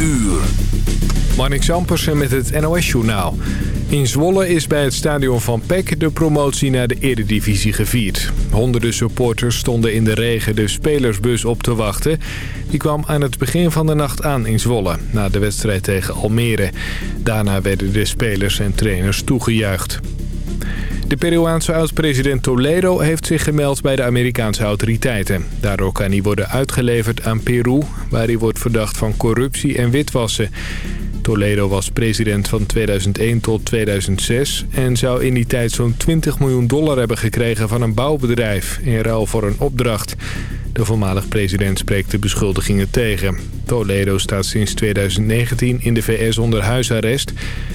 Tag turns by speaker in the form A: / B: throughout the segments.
A: uur.
B: Marnik Zampersen met het NOS-journaal. In Zwolle is bij het stadion van PEC de promotie naar de eredivisie gevierd. Honderden supporters stonden in de regen de spelersbus op te wachten. Die kwam aan het begin van de nacht aan in Zwolle, na de wedstrijd tegen Almere. Daarna werden de spelers en trainers toegejuicht. De Peruaanse oud-president Toledo heeft zich gemeld bij de Amerikaanse autoriteiten. Daardoor kan hij worden uitgeleverd aan Peru, waar hij wordt verdacht van corruptie en witwassen. Toledo was president van 2001 tot 2006 en zou in die tijd zo'n 20 miljoen dollar hebben gekregen van een bouwbedrijf in ruil voor een opdracht. De voormalig president spreekt de beschuldigingen tegen. Toledo staat sinds 2019 in de VS onder huisarrest.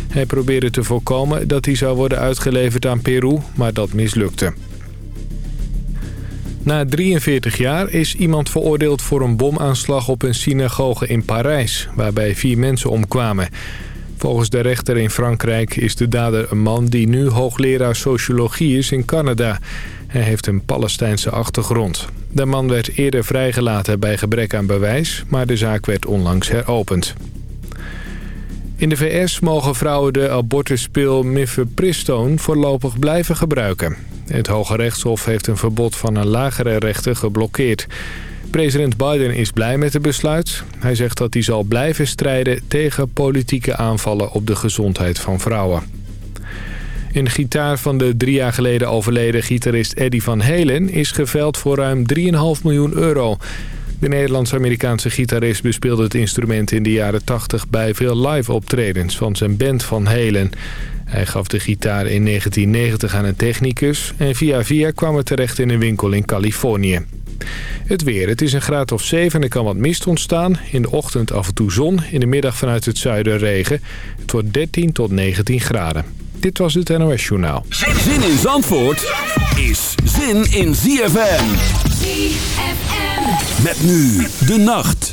B: Hij probeerde te voorkomen dat hij zou worden uitgeleverd aan Peru, maar dat mislukte. Na 43 jaar is iemand veroordeeld voor een bomaanslag op een synagoge in Parijs... waarbij vier mensen omkwamen. Volgens de rechter in Frankrijk is de dader een man die nu hoogleraar sociologie is in Canada. Hij heeft een Palestijnse achtergrond. De man werd eerder vrijgelaten bij gebrek aan bewijs, maar de zaak werd onlangs heropend. In de VS mogen vrouwen de abortuspil mifepristone voorlopig blijven gebruiken. Het Hoge Rechtshof heeft een verbod van een lagere rechter geblokkeerd. President Biden is blij met het besluit. Hij zegt dat hij zal blijven strijden tegen politieke aanvallen op de gezondheid van vrouwen. Een gitaar van de drie jaar geleden overleden gitarist Eddie Van Halen is geveld voor ruim 3,5 miljoen euro. De Nederlands-Amerikaanse gitarist bespeelde het instrument in de jaren 80 bij veel live optredens van zijn band Van Halen. Hij gaf de gitaar in 1990 aan een technicus en via via kwam het terecht in een winkel in Californië. Het weer. Het is een graad of 7 en er kan wat mist ontstaan. In de ochtend af en toe zon. In de middag vanuit het zuiden regen. Het wordt 13 tot 19 graden. Dit was het NOS Journaal.
A: Zin in Zandvoort is zin in ZFM.
C: ZFM.
A: Met nu de nacht.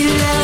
D: You. love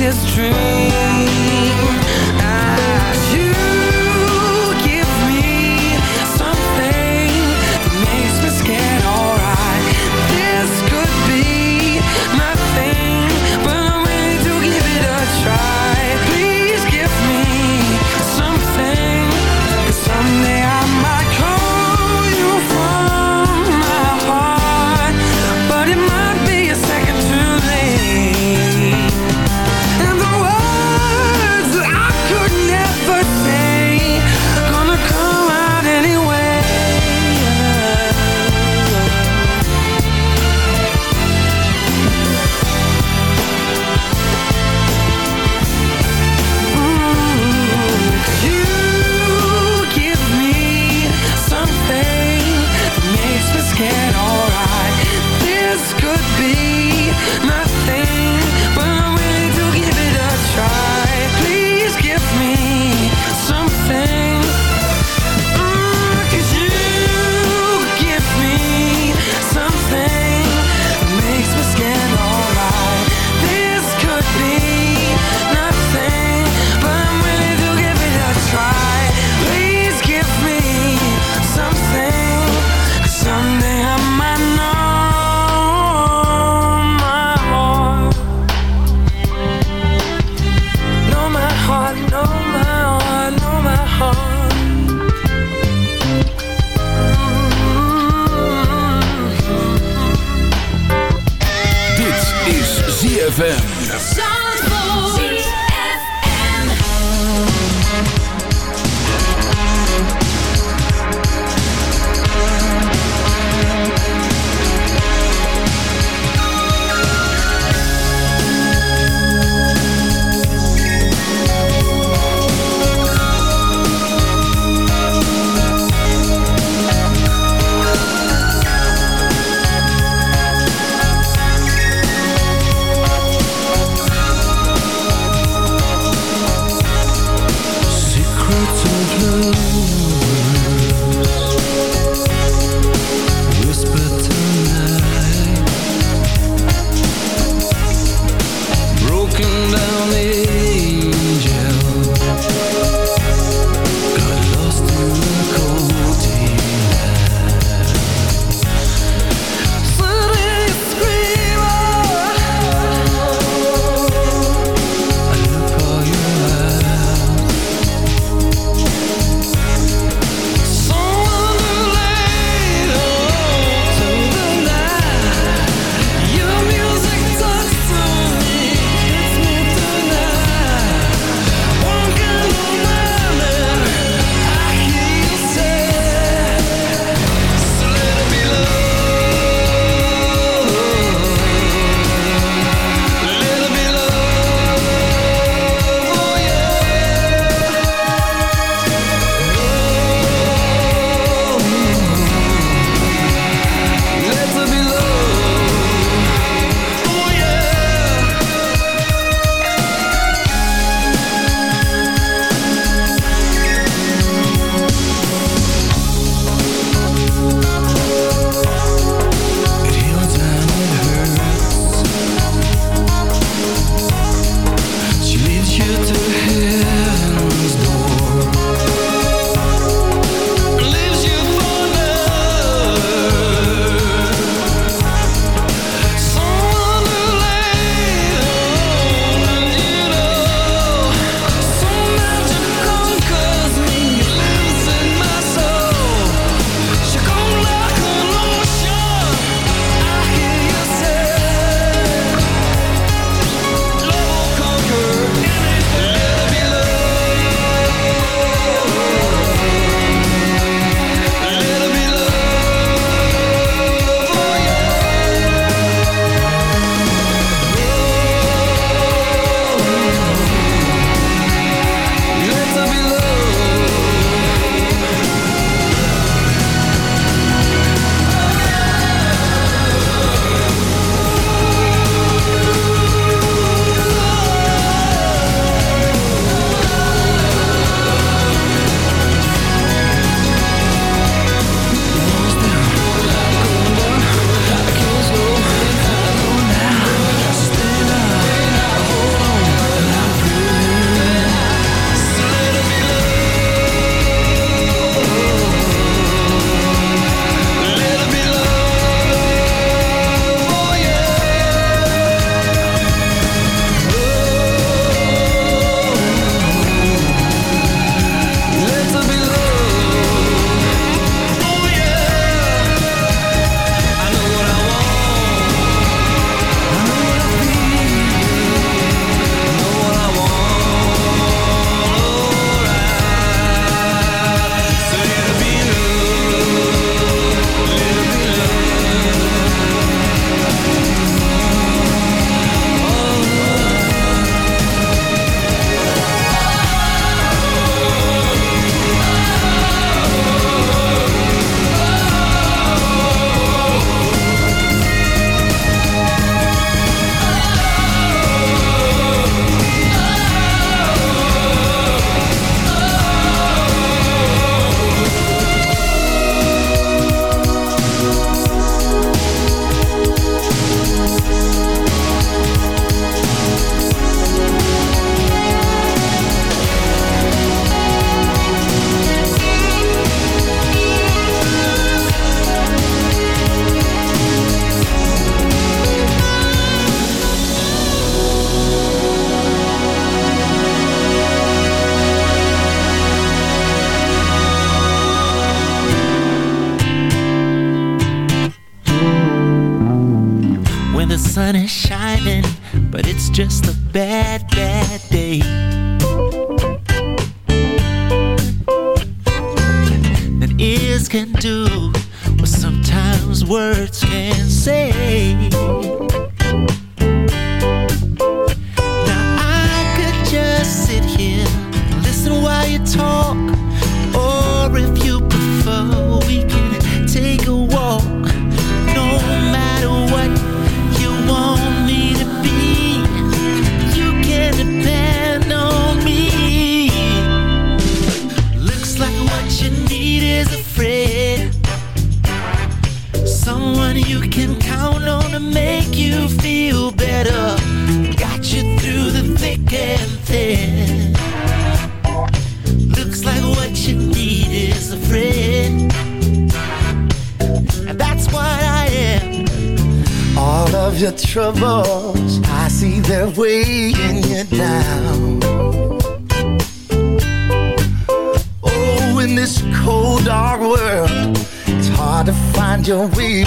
E: is true.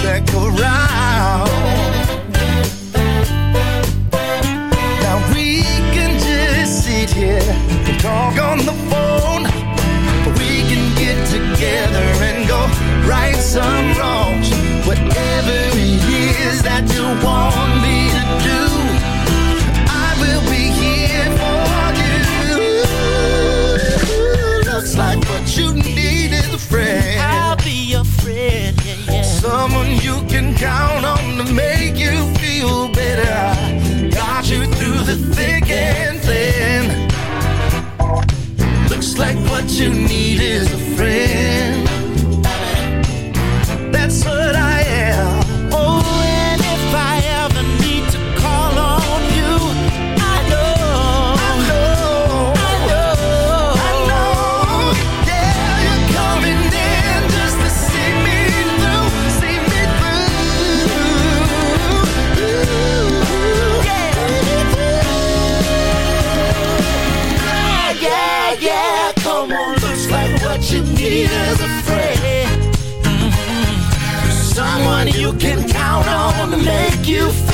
F: back around. Now we can
G: just
D: sit here and talk on the
C: phone. We can get together and go right some wrongs. Whatever it is that you want me to do, I will be here for you. Looks like you can count on to make you feel better. Got you through the thick and thin. Looks like what you need is a friend. That's what I
D: you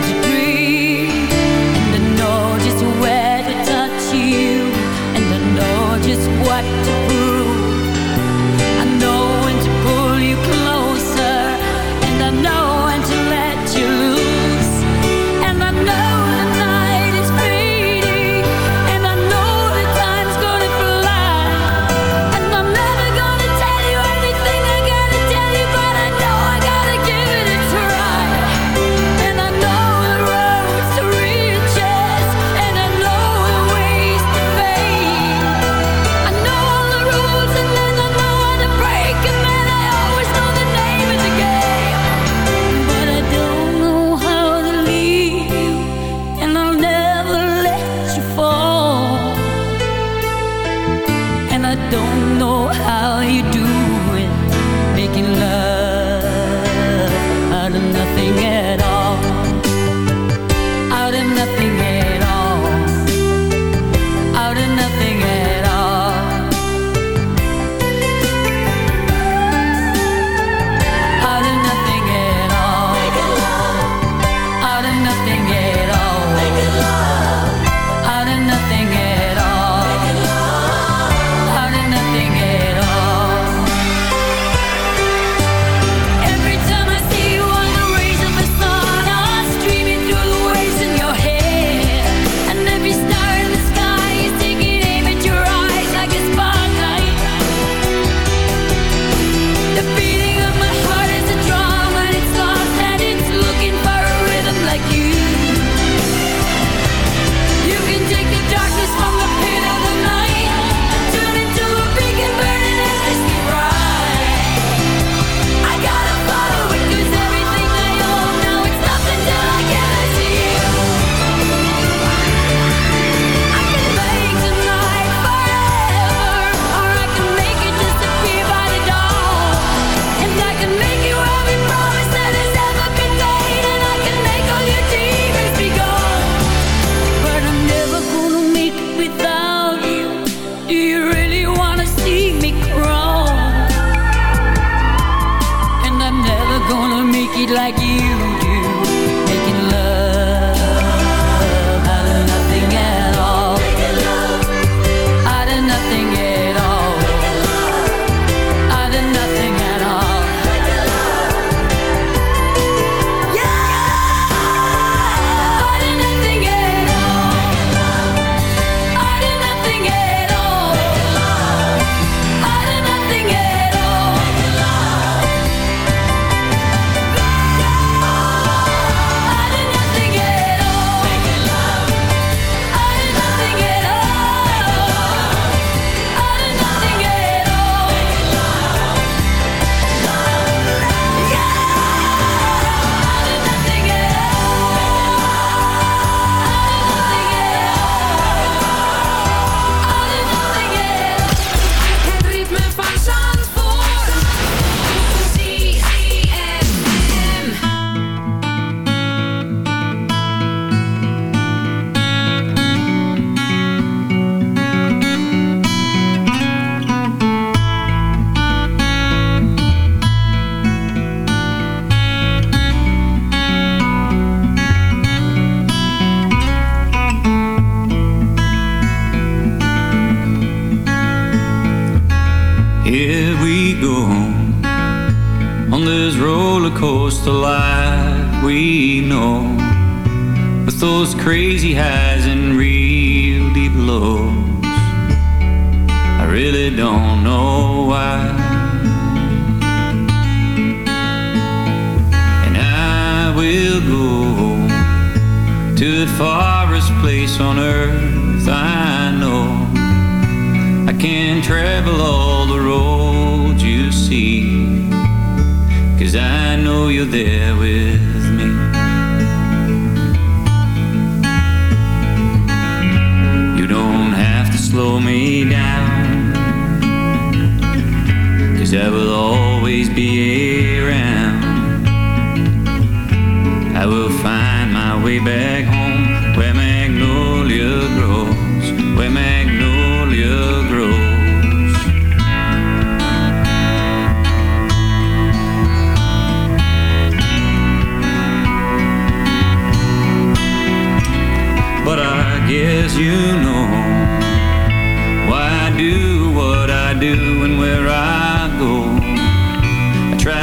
H: crazy hat.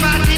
D: Everybody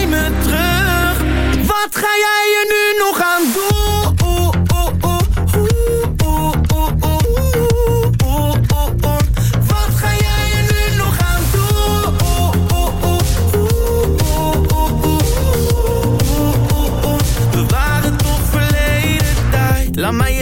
D: nog aan doen?